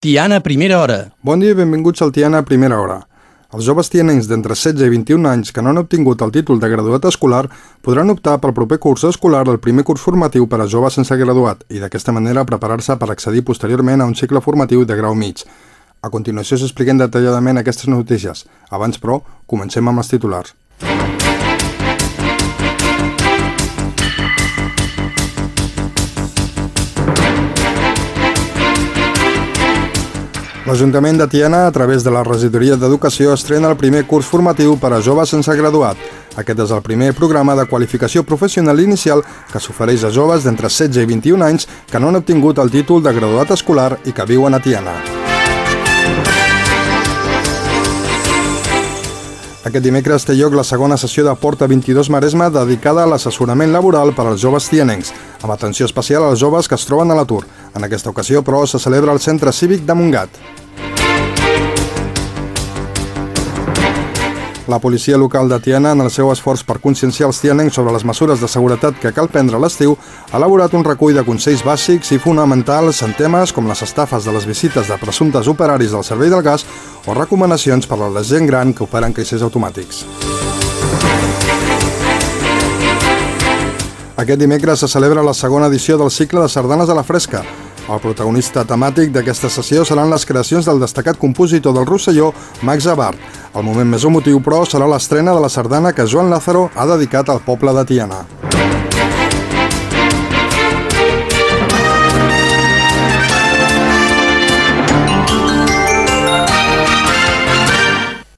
Tiana Primera Hora. Bon dia i benvinguts al Tiana Primera Hora. Els joves tianencs d'entre 16 i 21 anys que no han obtingut el títol de graduat escolar podran optar pel proper curs escolar al primer curs formatiu per a joves sense graduat i d'aquesta manera preparar-se per accedir posteriorment a un cicle formatiu de grau mig. A continuació s'expliquen detalladament aquestes notícies. Abans, però, comencem amb els titulars. L'Ajuntament de Tiana, a través de la Regidoria d'Educació, estrena el primer curs formatiu per a joves sense graduat. Aquest és el primer programa de qualificació professional inicial que s'ofereix a joves d'entre 16 i 21 anys que no han obtingut el títol de graduat escolar i que viuen a Tiana. Aquest dimecres té lloc la segona sessió de Porta 22 Maresma dedicada a l'assessorament laboral per als joves tianencs, amb atenció especial als joves que es troben a l'atur. En aquesta ocasió, però, se celebra al Centre Cívic de Montgat. La policia local de Tiana, en el seu esforç per conscienciar els tianencs sobre les mesures de seguretat que cal prendre a l'estiu, ha elaborat un recull de consells bàsics i fonamentals en temes com les estafes de les visites de presumptes operaris del servei del gas o recomanacions per a la gent gran que operen caixers automàtics. Aquest dimecres se celebra la segona edició del cicle de sardanes a la fresca, el protagonista temàtic d'aquesta sessió seran les creacions del destacat compositor del Rosselló, Max Abart. El moment més emotiu, però, serà l'estrena de la sardana que Joan Lázaro ha dedicat al poble de Tiana.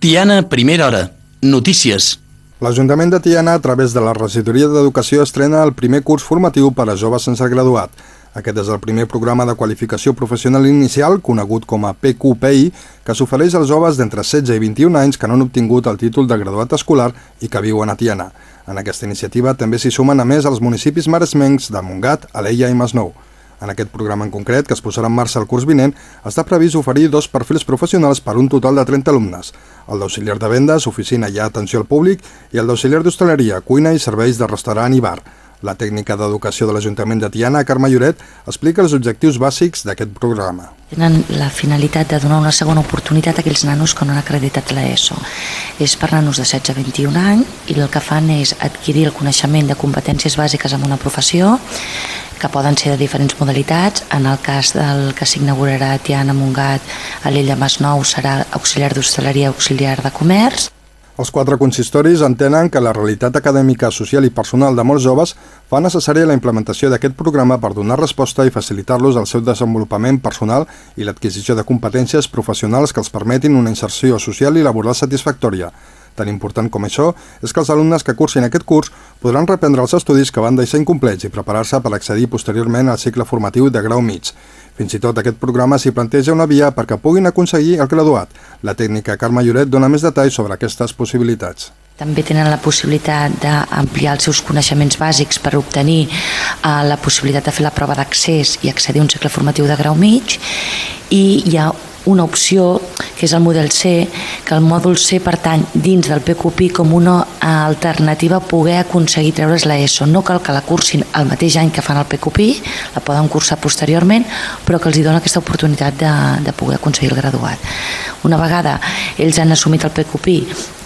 Tiana Primera Hora. Notícies. L'Ajuntament de Tiana, a través de la Regidoria d'Educació, estrena el primer curs formatiu per a joves sense graduat. Aquest és el primer programa de qualificació professional inicial, conegut com a PQPI, que s'ofereix als joves d'entre 16 i 21 anys que no han obtingut el títol de graduat escolar i que viuen a Tiana. En aquesta iniciativa també s'hi sumen a més els municipis maresmencs de Montgat, Aleia i Masnou. En aquest programa en concret, que es posarà en marxa el curs vinent, està previst oferir dos perfils professionals per un total de 30 alumnes, el d'auxiliar de vendes, oficina i atenció al públic, i el d'auxiliar d'hostaleria, cuina i serveis de restaurant i bar. La tècnica d'educació de l'Ajuntament de Tiana, Carme Lloret, explica els objectius bàsics d'aquest programa. Tenen la finalitat de donar una segona oportunitat a aquells nanos que no han acreditat l'ESO. És per nanos de 16 a 21 anys i el que fan és adquirir el coneixement de competències bàsiques en una professió que poden ser de diferents modalitats. En el cas del que s'inaugurarà Tiana, Montgat, a l'Ella Masnou serà auxiliar d'hostaleria, auxiliar de comerç els quatre consistoris entenen que la realitat acadèmica, social i personal de molts joves fa necessària la implementació d'aquest programa per donar resposta i facilitar-los el seu desenvolupament personal i l'adquisició de competències professionals que els permetin una inserció social i laboral satisfactòria. Tan important com això és que els alumnes que cursin aquest curs podran reprendre els estudis que van deixar incomplets i preparar-se per accedir posteriorment al cicle formatiu de grau mig. Fins i tot aquest programa s'hi planteja una via perquè puguin aconseguir el graduat. La tècnica Carme Lloret dona més detalls sobre aquestes possibilitats. També tenen la possibilitat d'ampliar els seus coneixements bàsics per obtenir eh, la possibilitat de fer la prova d'accés i accedir a un cicle formatiu de grau mig i hi ha una opció, que és el model C, que el mòdul C pertany dins del PQPI com una alternativa a poder aconseguir treure's l'ESO. No cal que la cursin el mateix any que fan el PQPI, la poden cursar posteriorment, però que els hi dona aquesta oportunitat de, de poder aconseguir el graduat. Una vegada ells han assumit el PQPI,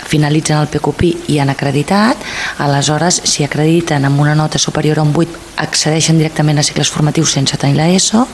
finalitzen el PQPI i han acreditat, aleshores si acrediten amb una nota superior a un 8 accedeixen directament a cicles formatius sense tenir l'ESO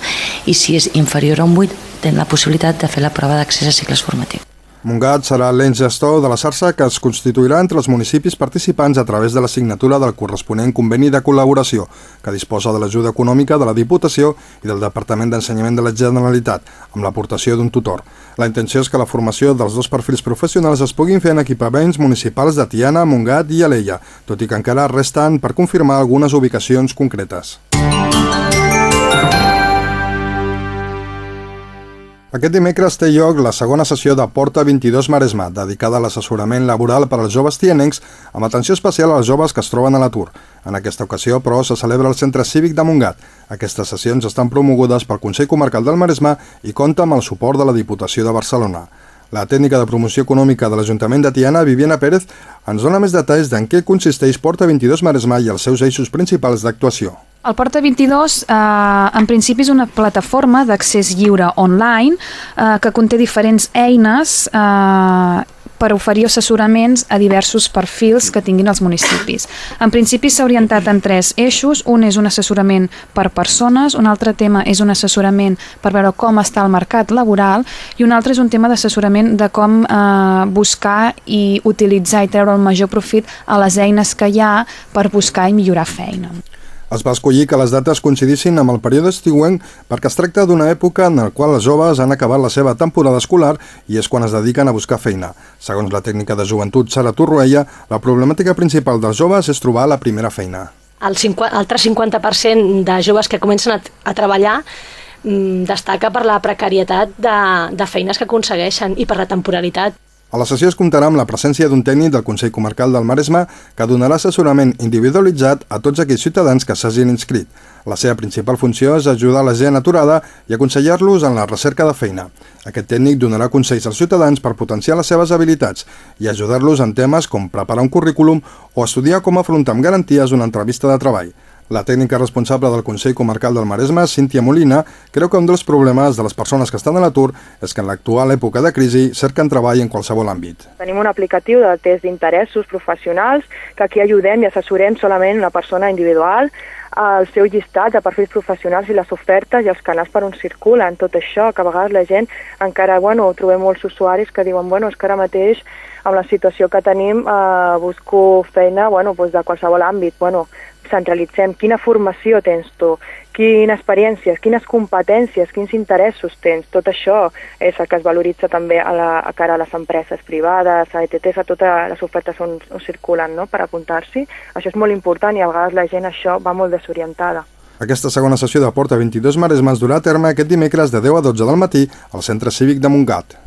i si és inferior a un 8 tenen la possibilitat de fer la prova d'accés a cicles formatius. Montgat serà l'ens gestor de la xarxa que es constituirà entre els municipis participants a través de la signatura del corresponent conveni de col·laboració, que disposa de l'ajuda econòmica de la Diputació i del Departament d'Ensenyament de la Generalitat, amb l'aportació d'un tutor. La intenció és que la formació dels dos perfils professionals es puguin fer en equipaments municipals de Tiana, Montgat i Alella, tot i que encara resten per confirmar algunes ubicacions concretes. Aquest dimecres té lloc la segona sessió de Porta 22 Maresma, dedicada a l'assessorament laboral per als joves tianencs, amb atenció especial als joves que es troben a l'atur. En aquesta ocasió, però, se celebra al Centre Cívic de Montgat. Aquestes sessions estan promogudes pel Consell Comarcal del Maresme i compta amb el suport de la Diputació de Barcelona. La tècnica de promoció econòmica de l'Ajuntament de Tiana, Viviana Pérez, ens dona més detalls d'en què consisteix Porta 22 Maresma i els seus eixos principals d'actuació. El Porta 22 eh, en principi és una plataforma d'accés lliure online eh, que conté diferents eines eh, per oferir assessoraments a diversos perfils que tinguin els municipis. En principi s'ha orientat en tres eixos. Un és un assessorament per persones, un altre tema és un assessorament per veure com està el mercat laboral i un altre és un tema d'assessorament de com eh, buscar i utilitzar i treure el major profit a les eines que hi ha per buscar i millorar feina. Es va escollir que les dates coincidissin amb el període estiuenc perquè es tracta d'una època en la qual els joves han acabat la seva temporada escolar i és quan es dediquen a buscar feina. Segons la tècnica de joventut Sara Torroella, la problemàtica principal dels joves és trobar la primera feina. El altre 50% de joves que comencen a, a treballar mm, destaca per la precarietat de, de feines que aconsegueixen i per la temporalitat. A la sessió es comptarà amb la presència d'un tècnic del Consell Comarcal del Maresme que donarà assessorament individualitzat a tots aquells ciutadans que s'hagin inscrit. La seva principal funció és ajudar la gent aturada i aconsellar-los en la recerca de feina. Aquest tècnic donarà consells als ciutadans per potenciar les seves habilitats i ajudar-los en temes com preparar un currículum o estudiar com afrontar amb garanties una entrevista de treball. La tècnica responsable del Consell Comarcal del Maresme, Cíntia Molina, creu que un dels problemes de les persones que estan a l'atur és que en l'actual època de crisi cerquen treball en qualsevol àmbit. Tenim un aplicatiu de test d'interessos professionals que aquí ajudem i assessorem solament una persona individual el seu llistat de perfils professionals i les ofertes i els canals per on circulen, tot això, que a vegades la gent encara, bueno, trobem molts usuaris que diuen, bueno, és que ara mateix amb la situació que tenim eh, busco feina, bueno, doncs de qualsevol àmbit, bueno, centralitzem quina formació tens tu, quines experiències, quines competències, quins interessos tens. Tot això és el que es valoritza també a, la, a cara a les empreses privades, a ETTs, a totes les ofertes on, on circulen no? per apuntar-s'hi. Això és molt important i a vegades la gent això va molt desorientada. Aquesta segona sessió de Porta 22 Maresme es durà a terme aquest dimecres de 10 a 12 del matí al Centre Cívic de Montgat.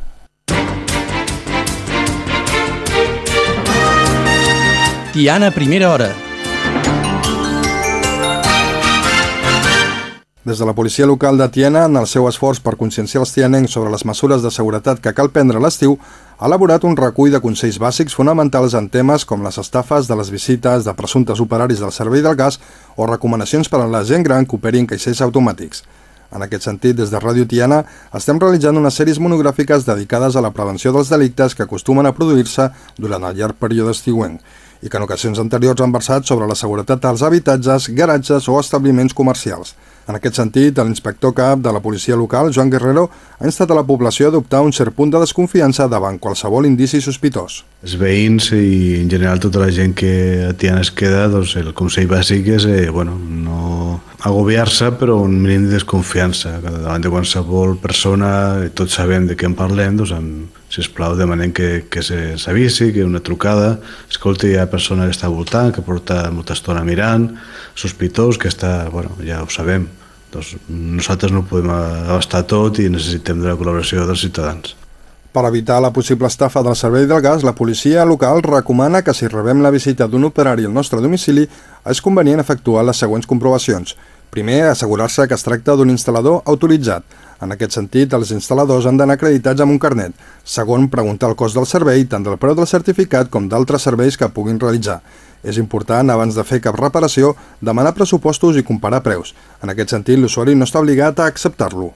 Tiana, primera hora. Des de la policia local de Tiana, en el seu esforç per conscienciar els tianencs sobre les mesures de seguretat que cal prendre a l'estiu, ha elaborat un recull de consells bàsics fonamentals en temes com les estafes de les visites de presumptes operaris del servei del gas o recomanacions per a la gent gran que operin caixers automàtics. En aquest sentit, des de Ràdio Tiana estem realitzant unes sèries monogràfiques dedicades a la prevenció dels delictes que acostumen a produir-se durant el llarg període estiuenc i que en ocasions anteriors han versat sobre la seguretat dels habitatges, garatges o establiments comercials. En aquest sentit, l'inspector cap de la policia local, Joan Guerrero, ha instat a la població a adoptar un cert punt de desconfiança davant qualsevol indici sospitós. Els veïns i en general tota la gent que a Tiana es queda, doncs el consell bàsic és eh, bueno, no agobiar-se, però un mínim de desconfiança. Davant de qualsevol persona, tots sabem de què en parlem, doncs amb, sisplau, demanem que, que s'avisi, que una trucada, escolti, hi ha persona que està voltant, que porta molta estona mirant, sospitós, que està, bueno, ja ho sabem, doncs nosaltres no podem abastar tot i necessitem de la col·laboració dels ciutadans. Per evitar la possible estafa del servei del gas, la policia local recomana que si rebem la visita d'un operari al nostre domicili és convenient efectuar les següents comprovacions. Primer, assegurar-se que es tracta d'un instal·lador autoritzat. En aquest sentit, els instal·ladors han d'anar acreditats amb un carnet. Segon, preguntar el cost del servei, tant del preu del certificat com d'altres serveis que puguin realitzar. És important, abans de fer cap reparació, demanar pressupostos i comparar preus. En aquest sentit, l'usuari no està obligat a acceptar-lo.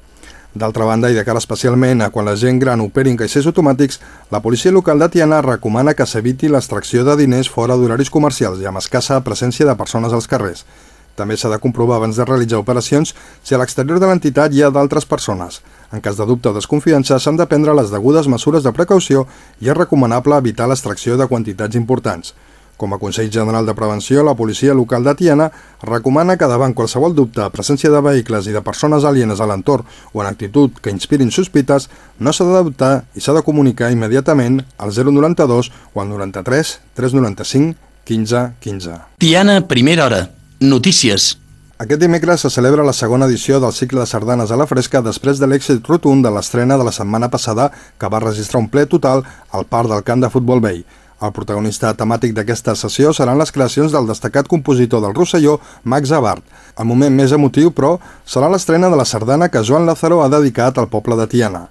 D'altra banda, i de cara especialment a quan la gent gran operi en caixers automàtics, la policia local de Tiana recomana que s'eviti l'extracció de diners fora d'horaris comercials i amb escassa presència de persones als carrers. També s'ha de comprovar abans de realitzar operacions si a l'exterior de l'entitat hi ha d'altres persones. En cas de dubte o desconfiança, s'han de prendre les degudes mesures de precaució i és recomanable evitar l'extracció de quantitats importants. Com a Consell General de Prevenció, la policia local de Tiana recomana que davant qualsevol dubte, presència de vehicles i de persones alienes a l'entorn o en actitud que inspirin sospites, no s'ha d'adoptar i s'ha de comunicar immediatament al 092 o al 93 395 15 15. Tiana, primera hora. Notícies. Aquest dimecres se celebra la segona edició del cicle de sardanes a la fresca després de l'èxit rotund de l'estrena de la setmana passada que va registrar un ple total al parc del camp de futbol vell. El protagonista temàtic d'aquesta sessió seran les creacions del destacat compositor del Rosselló, Max Abart. El moment més emotiu, però, serà l'estrena de la sardana que Joan Lázaro ha dedicat al poble de Tiana.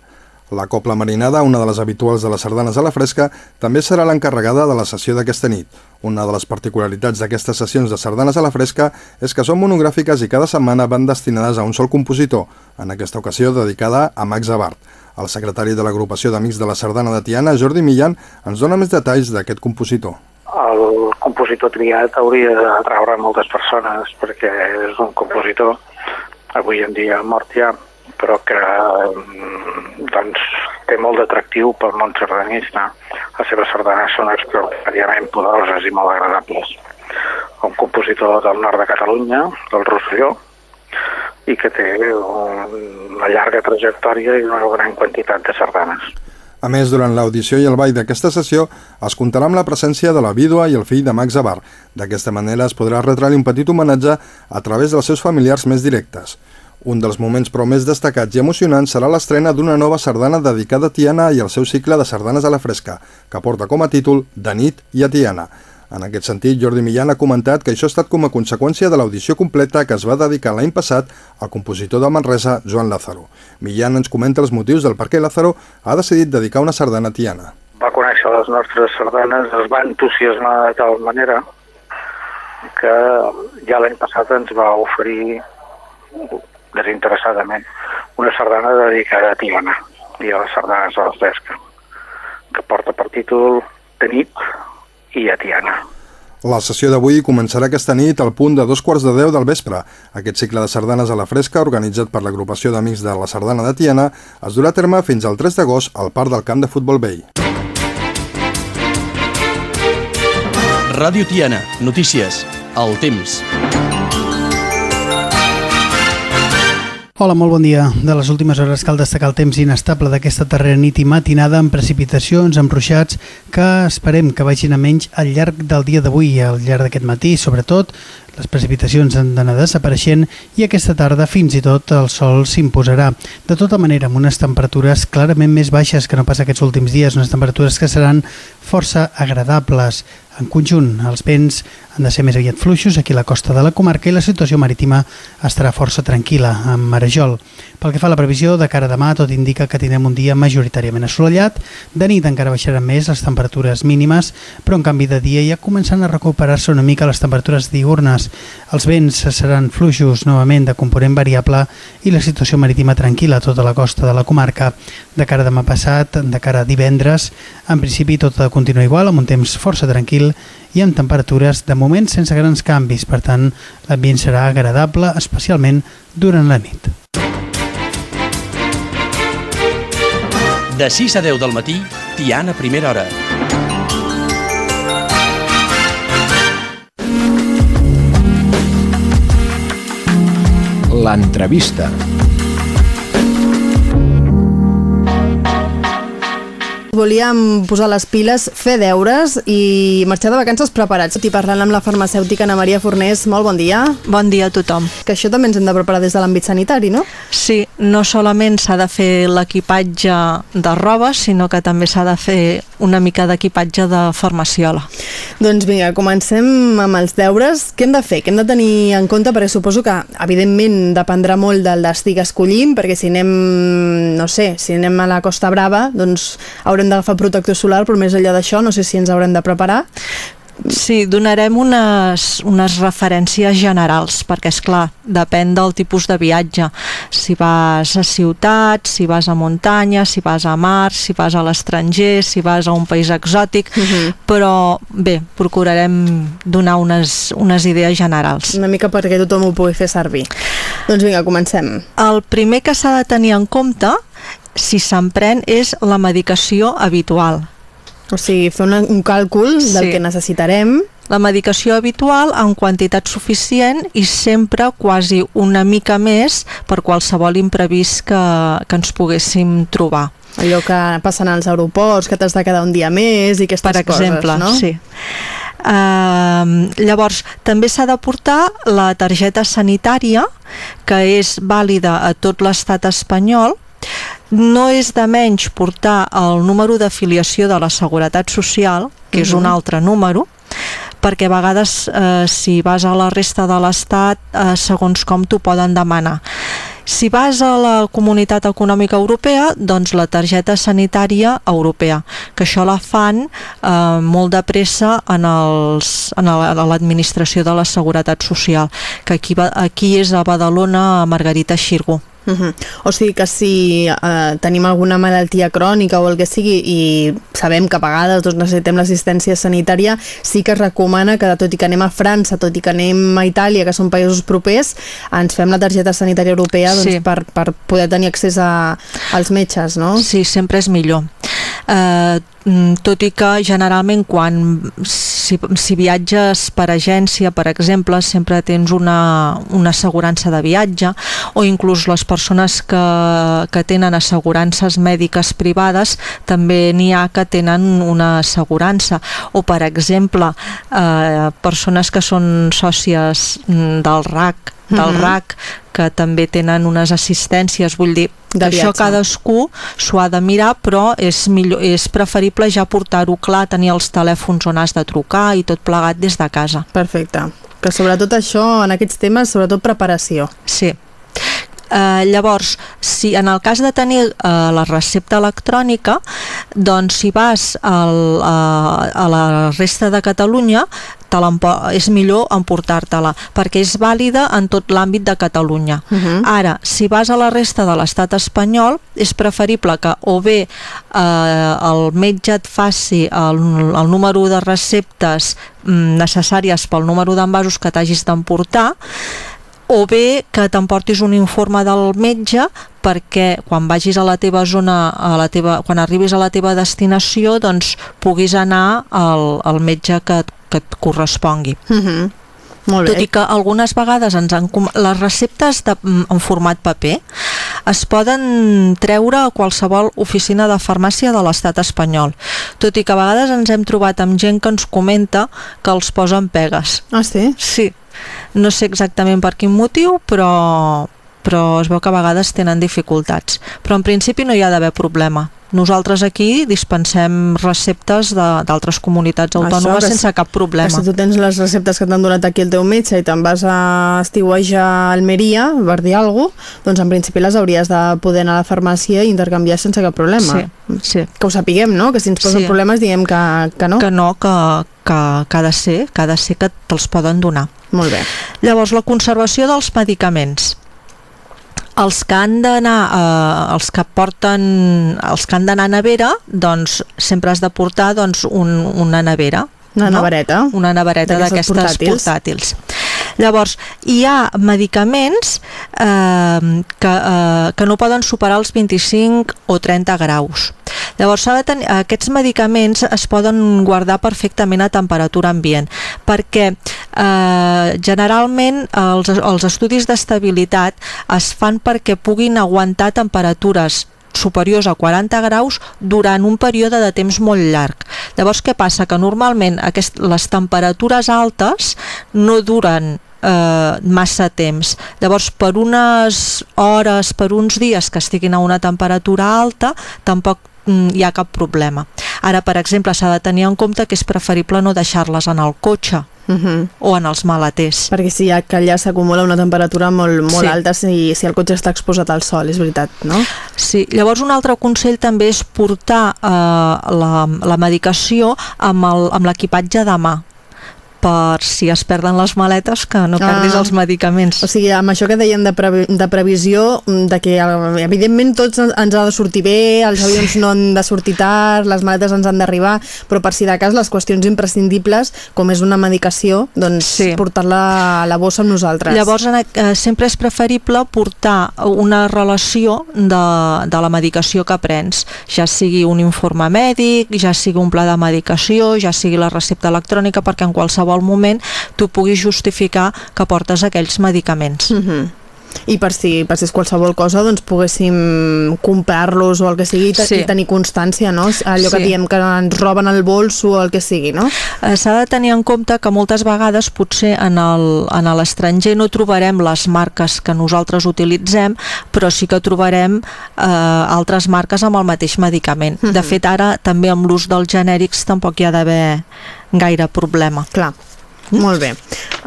La Copla Marinada, una de les habituals de les sardanes a la fresca, també serà l'encarregada de la sessió d'aquesta nit. Una de les particularitats d'aquestes sessions de sardanes a la fresca és que són monogràfiques i cada setmana van destinades a un sol compositor, en aquesta ocasió dedicada a Max Abart. El secretari de l'agrupació d'Amics de la Sardana de Tiana, Jordi Millan, ens dona més detalls d'aquest compositor. El compositor triat hauria d'atraure moltes persones perquè és un compositor avui en dia mort ja, però que mm, doncs, té molt d'atractiu pel món sardanista. Les seves sardanes són extraordinàriament poderoses i molt agradables. Un compositor del nord de Catalunya, del Rosselló, i que té una llarga trajectòria i una gran quantitat de sardanes. A més, durant l'audició i el ball d'aquesta sessió es comptarà amb la presència de la vídua i el fill de Max Abar. D'aquesta manera es podrà retre-li un petit homenatge a través dels seus familiars més directes. Un dels moments però més destacats i emocionants serà l'estrena d'una nova sardana dedicada a Tiana i al seu cicle de sardanes a la fresca, que porta com a títol De nit i a Tiana. En aquest sentit, Jordi Millán ha comentat que això ha estat com a conseqüència de l'audició completa que es va dedicar l'any passat al compositor de Manresa, Joan Lázaro. Millán ens comenta els motius del per què Lázaro ha decidit dedicar una sardana a Tiana. Va conèixer les nostres sardanes, es va entusiasmar de tal manera que ja l'any passat ens va oferir desinteressadament una sardana dedicada a Tiana i a les sardanes de la fresca, que porta per títol De nit i a Tiana. La sessió d'avui començarà aquesta nit al punt de dos quarts de deu del vespre. Aquest cicle de sardanes a la fresca, organitzat per l'agrupació d'amics de la sardana de Tiana, es durà a terme fins al 3 d'agost al Parc del Camp de Futbol Vell. Ràdio Tiana, notícies, el temps. Hola, molt bon dia. De les últimes hores cal destacar el temps inestable d'aquesta darrera nit i matinada amb precipitacions, amb ruixats, que esperem que vagin a menys al llarg del dia d'avui i al llarg d'aquest matí, sobretot les precipitacions han d'anar desapareixent i aquesta tarda fins i tot el sol s'imposarà. De tota manera, amb unes temperatures clarament més baixes que no pas aquests últims dies, unes temperatures que seran força agradables. En conjunt, els vents han de ser més aviat fluixos aquí a la costa de la comarca i la situació marítima estarà força tranquil·la, amb marejol. Pel que fa a la previsió, de cara a demà tot indica que tindrem un dia majoritàriament assolellat, de nit encara baixaran més les temperatures mínimes, però en canvi de dia ja començant a recuperar-se una mica les temperatures diurnes. Els vents seran fluixos novament de component variable i la situació marítima tranquil·la a tota la costa de la comarca. De cara a demà passat, de cara a divendres, en principi tot ha de continuar igual, amb un temps força tranquil i amb temperatures de moment sense grans canvis, per tant l'ambient serà agradable, especialment durant la nit. De 6 a 10 del matí, Tiana Primera Hora. L'entrevista. Volíem posar les piles, fer deures i marxar de vacances preparats. I parlant amb la farmacèutica Ana Maria Fornés, molt bon dia. Bon dia a tothom. Que això també ens hem de preparar des de l'àmbit sanitari, no? Sí, no solament s'ha de fer l'equipatge de roba, sinó que també s'ha de fer una mica d'equipatge de farmaciola. Doncs vinga, comencem amb els deures. Què hem de fer? Què hem de tenir en compte? Perquè suposo que, evidentment, dependrà molt del destí que escollim, perquè si anem, no sé, si anem a la Costa Brava, doncs haurem d'agafar protector solar, però més enllà d'això no sé si ens haurem de preparar. Sí, donarem unes, unes referències generals, perquè, és clar, depèn del tipus de viatge. Si vas a ciutat, si vas a muntanya, si vas a mar, si vas a l'estranger, si vas a un país exòtic, uh -huh. però bé, procurarem donar unes, unes idees generals. Una mica perquè tothom ho pugui fer servir. Doncs vinga, comencem. El primer que s'ha de tenir en compte si s'emprèn és la medicació habitual o sigui, fer un, un càlcul del sí. que necessitarem. La medicació habitual en quantitat suficient i sempre quasi una mica més per qualsevol imprevist que, que ens poguéssim trobar. Allò que passen als aeroports, que t'has de quedar un dia més i aquestes per exemple, coses, no? sí. Uh, llavors, també s'ha de portar la targeta sanitària, que és vàlida a tot l'estat espanyol, no és de menys portar el número d'afiliació de la Seguretat Social, que és un altre número, perquè a vegades eh, si vas a la resta de l'Estat, eh, segons com t'ho poden demanar. Si vas a la Comunitat Econòmica Europea, doncs la targeta sanitària europea, que això la fan eh, molt de pressa en, els, en l'administració de la Seguretat Social, que aquí, va, aquí és a Badalona, a Margarita Xirgo. Uh -huh. O sigui que si uh, tenim alguna malaltia crònica o el que sigui i sabem que a vegades doncs, necessitem l'assistència sanitària, sí que es recomana que tot i que anem a França, tot i que anem a Itàlia, que són països propers, ens fem la targeta sanitària europea doncs, sí. per, per poder tenir accés a, als metges, no? Sí, sempre és millor. Uh, tot i que generalment quan si, si viatges per agència, per exemple, sempre tens una, una assegurança de viatge o inclús les persones que, que tenen assegurances mèdiques privades també n'hi ha que tenen una assegurança o per exemple eh, persones que són sòcies mm, del RAC del mm -hmm. RAC que també tenen unes assistències, vull dir, de això cadascú s'ho ha de mirar, però és, millor, és preferible ja portar-ho clar, tenir els telèfons on has de trucar i tot plegat des de casa. Perfecte. Que sobretot això, en aquests temes, sobretot preparació. Sí. Eh, llavors, si en el cas de tenir eh, la recepta electrònica, doncs si vas al, a, a la resta de Catalunya, te és millor emportar-te-la perquè és vàlida en tot l'àmbit de Catalunya. Uh -huh. Ara, si vas a la resta de l'estat espanyol, és preferible que o bé eh, el metge et faci el, el número de receptes mm, necessàries pel número d'envasos que t'hagis d'emportar o bé que t'emportis un informe del metge perquè quan vagis a la teva zona, a la teva, quan arribis a la teva destinació, doncs puguis anar al, al metge que, que et correspongui. Mhm. -huh. Molt bé. Tot i que algunes vegades ens han, les receptes de, mm, en format paper es poden treure a qualsevol oficina de farmàcia de l'estat espanyol. Tot i que a vegades ens hem trobat amb gent que ens comenta que els posen pegues. Ah, sí? Sí. No sé exactament per quin motiu, però, però es veu que a vegades tenen dificultats. Però en principi no hi ha d'haver problema. Nosaltres aquí dispensem receptes d'altres comunitats autònomes Això, sense cap problema. si tu tens les receptes que t'han donat aquí el teu metge i te'n vas a estiuejar a Almeria, per dir alguna cosa, doncs en principi les hauries de poder anar a la farmàcia i intercanviar sense cap problema. Sí, sí. Que ho sapiguem, no? Que si ens posen sí. problemes diguem que, que no. Que no, que, que, que ha de ser, que ha de ser que te'ls poden donar. Molt bé. Llavors, la conservació dels medicaments els que han d'anar eh, els que porten els que han d'anar a nevera doncs sempre has de portar doncs, un, una nevera una no? nevereta una nevereta d'aquestes portàtils. portàtils Llavors, hi ha medicaments eh, que, eh, que no poden superar els 25 o 30 graus. Llavors, de tenir, aquests medicaments es poden guardar perfectament a temperatura ambient, perquè eh, generalment els, els estudis d'estabilitat es fan perquè puguin aguantar temperatures superiors a 40 graus durant un període de temps molt llarg. Llavors, què passa? Que normalment aquest, les temperatures altes no duren eh, massa temps. Llavors, per unes hores, per uns dies que estiguin a una temperatura alta, tampoc hi ha cap problema. Ara, per exemple, s'ha de tenir en compte que és preferible no deixar-les en el cotxe, uh mhm. -huh. o en els maleters. Perquè si ja, que allà s'acumula una temperatura molt, molt sí. alta si, si el cotxe està exposat al sol, és veritat, no? Sí, llavors un altre consell també és portar eh, la, la medicació amb l'equipatge de mà per si es perden les maletes que no perdis ah. els medicaments. O sigui, amb això que dèiem de, pre de previsió, mm, de que evidentment tots ens ha de sortir bé, els avions sí. no han de sortir tard, les maletes ens han d'arribar, però per si de cas les qüestions imprescindibles, com és una medicació, doncs sí. portar-la a la bossa amb nosaltres. Llavors eh, sempre és preferible portar una relació de, de la medicació que prens, ja sigui un informe mèdic, ja sigui un pla de medicació, ja sigui la recepta electrònica, perquè en qualsevol qualsevol moment tu puguis justificar que portes aquells medicaments. Mm -hmm i per si passés qualsevol cosa doncs poguéssim comprar-los o el que sigui sí. i tenir constància, no? Allò sí. que diem que ens roben el bols o el que sigui, no? Eh, s'ha de tenir en compte que moltes vegades potser en l'estranger no trobarem les marques que nosaltres utilitzem, però sí que trobarem eh, altres marques amb el mateix medicament. Mm -hmm. De fet, ara també amb l'ús dels genèrics tampoc hi ha d'haver gaire problema. Clar. Molt bé.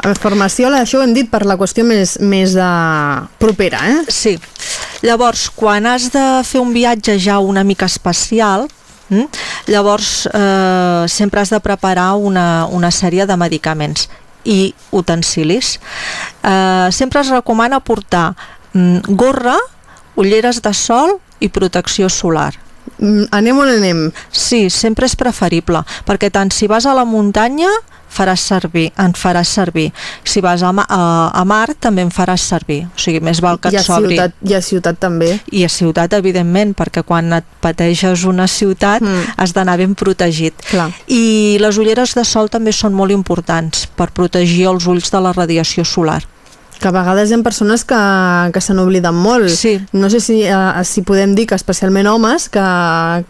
La formació, això ho hem dit per la qüestió més, més de propera, eh? Sí. Llavors, quan has de fer un viatge ja una mica especial, Mm? Llavors, eh, sempre has de preparar una, una sèrie de medicaments i utensilis. Eh, sempre es recomana portar mm, gorra, ulleres de sol i protecció solar. Mm, anem on anem? Sí, sempre és preferible, perquè tant si vas a la muntanya faràs servir, en faràs servir. Si vas a, a, a mar, també en faràs servir. O sigui, més val que et sobri. I a ciutat també. I a ciutat, evidentment, perquè quan et pateixes una ciutat mm. has d'anar ben protegit. Clar. I les ulleres de sol també són molt importants per protegir els ulls de la radiació solar que a vegades hi ha persones que, que se n'obliden molt. Sí. No sé si, uh, si podem dir que especialment homes que,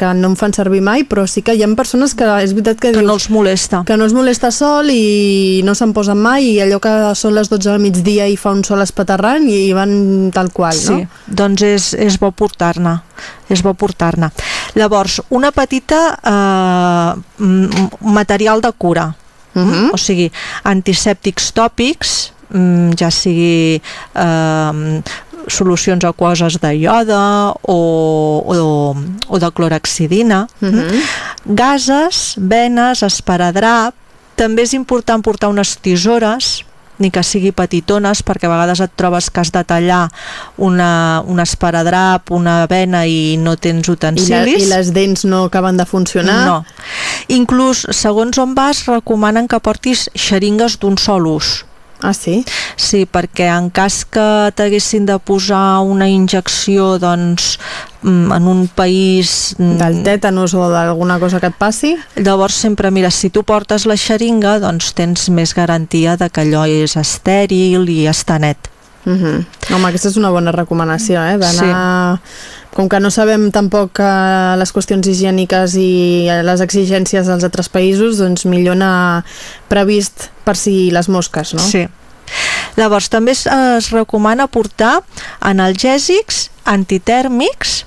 que no en fan servir mai, però sí que hi ha persones que és veritat que, que dius, no els molesta. Que no els molesta sol i no se'n posen mai i allò que són les 12 del migdia i fa un sol espaterrant i van tal qual, sí. no? doncs és, és bo portar-ne és bo portar-ne. Llavors, una petita eh, material de cura, uh -huh. o sigui, antisèptics tòpics, ja sigui eh, solucions aquoses de ioda o, o, o de clorexidina, uh -huh. gases, venes, esparadrap, també és important portar unes tisores ni que sigui petitones perquè a vegades et trobes que has de tallar una, un esparadrap, una vena i no tens utensilis. I, la, I les dents no acaben de funcionar? No. Inclús, segons on vas, recomanen que portis xeringues d'un sol ús Ah, sí? Sí, perquè en cas que t'haguessin de posar una injecció doncs, mm, en un país... Mm, Del tètanus o d'alguna cosa que et passi? Llavors sempre, mira, si tu portes la xeringa, doncs tens més garantia de que allò és estèril i està net. Uh -huh. Home, aquesta és una bona recomanació, eh? d'anar... Sí. Com que no sabem tampoc uh, les qüestions higièniques i les exigències dels altres països, doncs millor anar previst per si les mosques, no? Sí. Llavors, també es, es recomana portar analgèsics, antitèrmics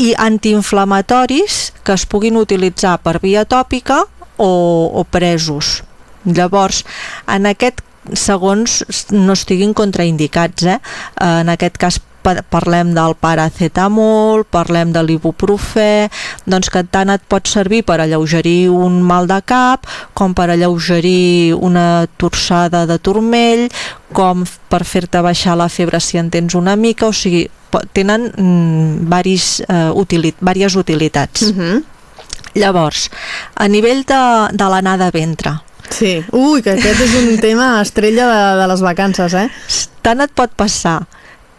i antiinflamatoris que es puguin utilitzar per via tòpica o, o presos. Llavors, en aquest segons no estiguin contraindicats eh? en aquest cas parlem del paracetamol, parlem de l'ibuprofè, doncs que tant et pot servir per alleugerir un mal de cap, com per alleugerir una torçada de turmell, com per fer-te baixar la febre si en tens una mica, o sigui, tenen mm, varis, uh, utilit, vàries utilitats. Uh -huh. Llavors, a nivell de, de l'anar de ventre, Sí, ui, que aquest és un tema estrella de, de les vacances, eh? Tant et pot passar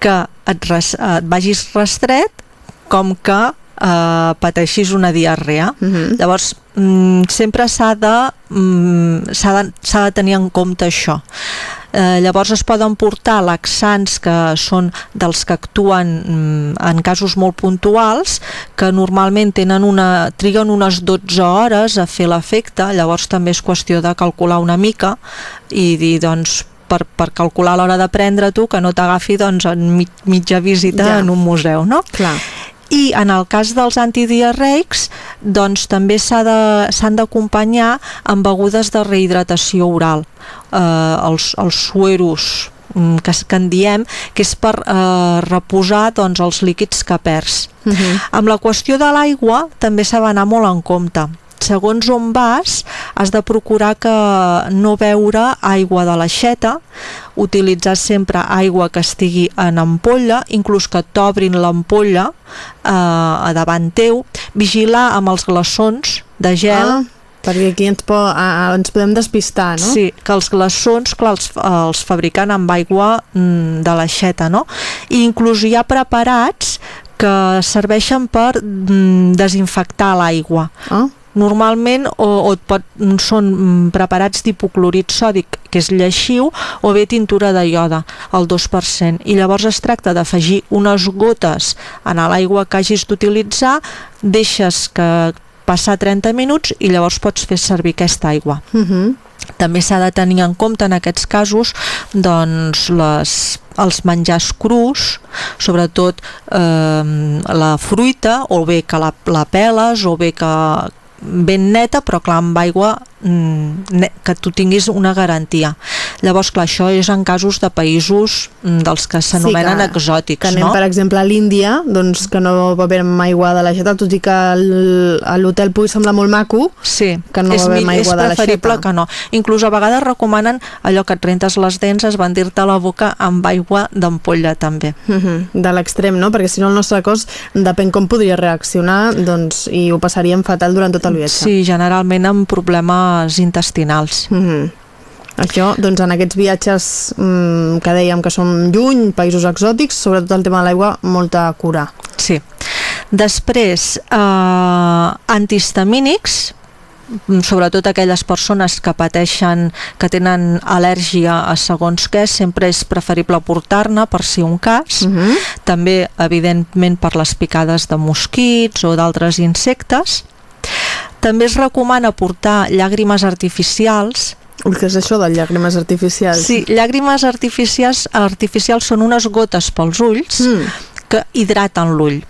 que et, res, et vagis rastret com que eh, pateixis una diarrea. Uh -huh. Llavors, mm, sempre s'ha de, mm, de, de tenir en compte això. Eh, llavors es poden portar laxants que són dels que actuen mm, en casos molt puntuals, que normalment tenen una, triguen unes 12 hores a fer l'efecte, llavors també és qüestió de calcular una mica i dir, doncs, per, per calcular l'hora de prendre tu que no t'agafi doncs, en mitja visita ja. en un museu, no? Clar i en el cas dels antidiarreics doncs també s'han d'acompanyar amb begudes de rehidratació oral eh, els, els sueros mm, que, que en diem, que és per eh, reposar doncs, els líquids que perds. Uh -huh. Amb la qüestió de l'aigua també s'ha d'anar molt en compte segons on vas has de procurar que no beure aigua de l'aixeta utilitzar sempre aigua que estigui en ampolla, inclús que t'obrin l'ampolla eh, a davant teu, vigilar amb els glaçons de gel ah perquè aquí ens, po ah, ens podem despistar, no? Sí, que els glaçons, clar, els, els fabriquen amb aigua mm, de l'aixeta, no? I inclús hi ha preparats que serveixen per mm, desinfectar l'aigua. Ah normalment o, o pot, són mm, preparats d'hipoclorit sòdic que és lleixiu o bé tintura de ioda al 2% i llavors es tracta d'afegir unes gotes en l'aigua que hagis d'utilitzar deixes que passar 30 minuts i llavors pots fer servir aquesta aigua uh -huh. també s'ha de tenir en compte en aquests casos doncs les, els menjars crus, sobretot eh, la fruita, o bé que la, la peles, o bé que, ben neta, però clar, amb aigua mm, que tu tinguis una garantia. Llavors, clar, això és en casos de països mm, dels que s'anomenen sí, exòtics, que anem, no? per exemple, a l'Índia, doncs que no bevem aigua de l'aixeta, tot i que l'hotel pugui semblar molt maco, sí, que no és, bevem aigua de l'aixeta. És preferible que no. Inclús a vegades recomanen allò que et rentes les dents, es van dir-te a la boca amb aigua d'ampolla també. Uh mhm, -huh. De l'extrem, no? Perquè si no el nostre cos, depèn com podria reaccionar, doncs, i ho passaríem fatal durant tot el viatge. Sí, generalment amb problemes intestinals. Uh -huh. Això, doncs, en aquests viatges mmm, que dèiem que són lluny, països exòtics, sobretot el tema de l'aigua, molta cura. Sí. Després, eh, antihistamínics, sobretot aquelles persones que pateixen, que tenen al·lèrgia a segons què, sempre és preferible portar-ne per si un cas. Uh -huh. També, evidentment, per les picades de mosquits o d'altres insectes. També es recomana portar llàgrimes artificials què és això de llàgrimes artificials? Sí, llàgrimes artificials, artificials són unes gotes pels ulls mm. que hidraten l'ull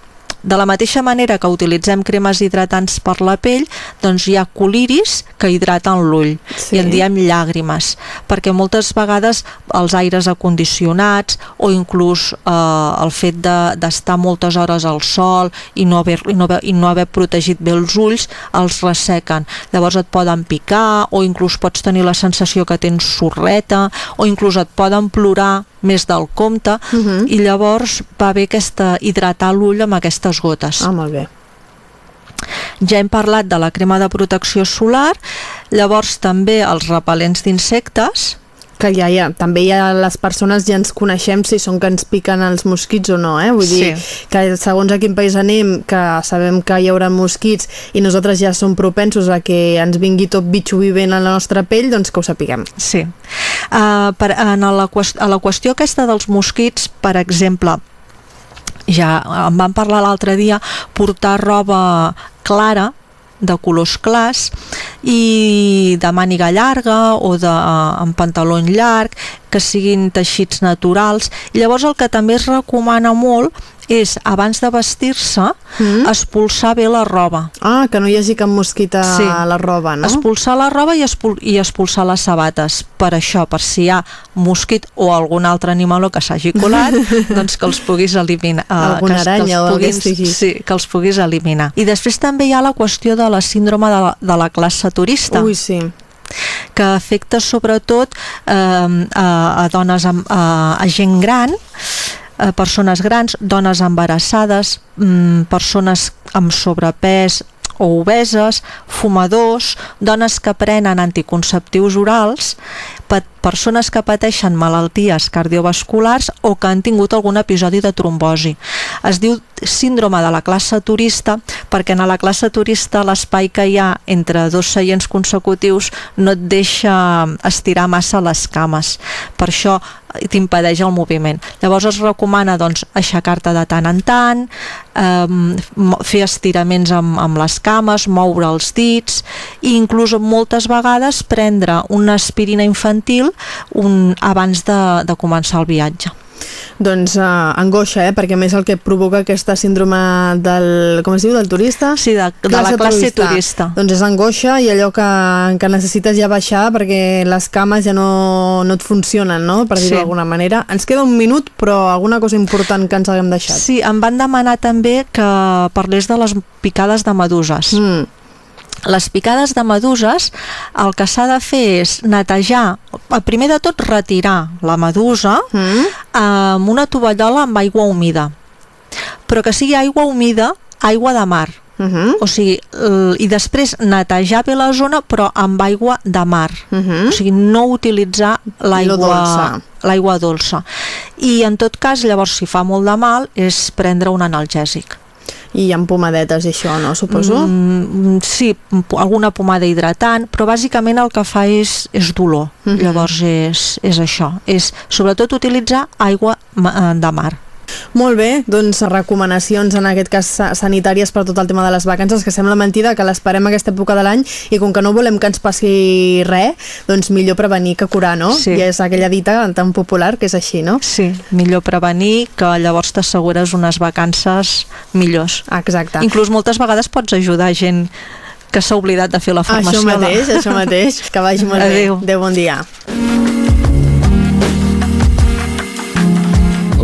de la mateixa manera que utilitzem cremes hidratants per la pell, doncs hi ha coliris que hidraten l'ull sí. i en diem llàgrimes, perquè moltes vegades els aires acondicionats o inclús eh, el fet d'estar de, moltes hores al sol i no, haver, i, no haver, i no haver protegit bé els ulls els ressequen. Llavors et poden picar o inclús pots tenir la sensació que tens sorreta o inclús et poden plorar més del compte uh mhm. -huh. i llavors va bé aquesta, hidratar l'ull amb aquestes gotes. Ah, molt bé. Ja hem parlat de la crema de protecció solar, llavors també els repel·lents d'insectes, que ja, ja, també ha les persones ja ens coneixem si són que ens piquen els mosquits o no, eh? Vull dir, sí. que segons a quin país anem, que sabem que hi haurà mosquits i nosaltres ja som propensos a que ens vingui tot bitxo vivent a la nostra pell, doncs que ho sapiguem. Sí. Uh, per, en la, a la qüestió aquesta dels mosquits, per exemple, ja em van parlar l'altre dia, portar roba clara, de colors clars i de màniga llarga o de, amb pantaló llarg que siguin teixits naturals. Llavors el que també es recomana molt és, abans de vestir-se, mm. expulsar bé la roba. Ah, que no hi hagi cap mosquit a sí. la roba, no? Expulsar la roba i, expul i expulsar les sabates. Per això, per si hi ha mosquit o algun altre animal que s'hagi colat, doncs que els puguis eliminar. Uh, Alguna que, aranya que els puguis, o sigui. Sí, que els puguis eliminar. I després també hi ha la qüestió de la síndrome de la, de la classe turista. Ui, sí que afecta sobretot eh, a, a dones amb, a, a gent gran eh, persones grans, dones embarassades, mm, persones amb sobrepès o obeses, fumadors, dones que prenen anticonceptius orals, persones que pateixen malalties cardiovasculars o que han tingut algun episodi de trombosi. Es diu síndrome de la classe turista perquè en la classe turista l'espai que hi ha entre dos seients consecutius no et deixa estirar massa les cames. Per això t'impedeix el moviment. Llavors es recomana doncs, aixecar-te de tant en tant, eh, fer estiraments amb, amb les cames, moure els dits i inclús moltes vegades prendre una aspirina infantil un, abans de, de començar el viatge doncs uh, angoixa, eh? perquè més el que provoca aquesta síndrome del, com es diu, del turista? Sí, de, de la classe turista. turista. Doncs és angoixa i allò que, que necessites ja baixar perquè les cames ja no, no et funcionen, no? per dir-ho sí. d'alguna manera. Ens queda un minut, però alguna cosa important que ens haguem deixat. Sí, em van demanar també que parlés de les picades de meduses. Mm les picades de meduses el que s'ha de fer és netejar, primer de tot retirar la medusa mm. amb una tovallola amb aigua humida però que sigui aigua humida, aigua de mar Uh mhm. -huh. o sigui, i després netejar bé la zona però amb aigua de mar uh mhm. -huh. o sigui, no utilitzar l'aigua l'aigua dolça i en tot cas, llavors si fa molt de mal és prendre un analgèsic i amb pomadetes i això, no? Suposo? Mm, sí, alguna pomada hidratant, però bàsicament el que fa és, és dolor. Mm -hmm. Llavors és, és això, és sobretot utilitzar aigua eh, de mar. Molt bé, doncs recomanacions en aquest cas sanitàries per tot el tema de les vacances, que sembla mentida que l'esperem aquesta època de l'any i com que no volem que ens passi res, doncs millor prevenir que curar, no? Sí. I és aquella dita tan popular que és així, no? Sí, millor prevenir que llavors t'assegures unes vacances millors. Exacte. Inclús moltes vegades pots ajudar gent que s'ha oblidat de fer la formació. Això mateix, això mateix. Que vagi molt Adéu. bé. Adéu, bon dia.